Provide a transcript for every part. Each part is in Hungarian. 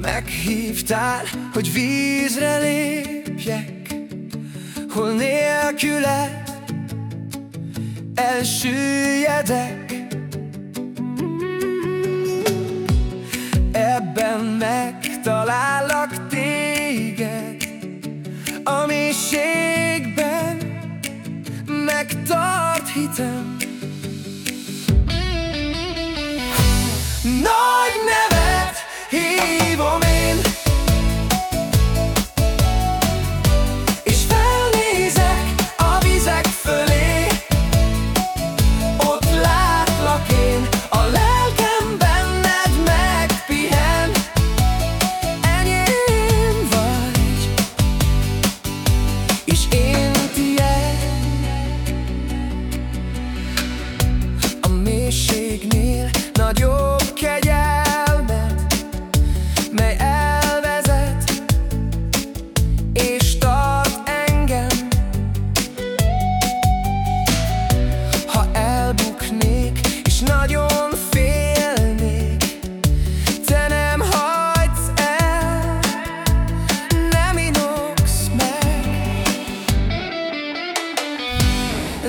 Meghívtál, hogy vízre lépjek, hol nélküled elsüllyedek. No!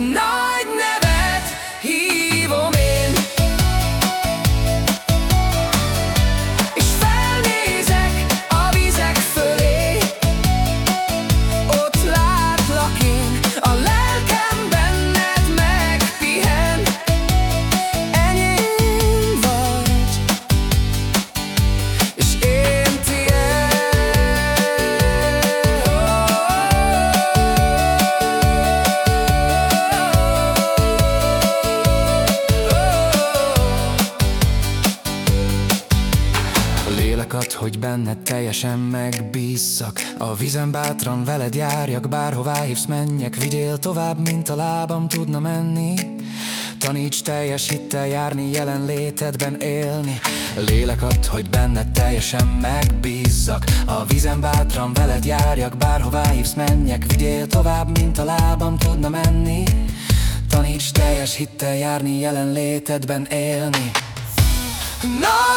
and I Ad, hogy benned teljesen megbízzak. A vízen bátran veled járjak, bárhová hívsz menjek. Vigyél tovább, mint a lábam tudna menni. Taníts teljes hittel járni, jelenlétedben élni. Lélek ad, hogy benned teljesen megbízzak. A vízen bátran veled járjak, bárhová hívsz menjek. Vigyél tovább, mint a lábam tudna menni. Taníts teljes hittel járni, jelenlétedben élni. Nagy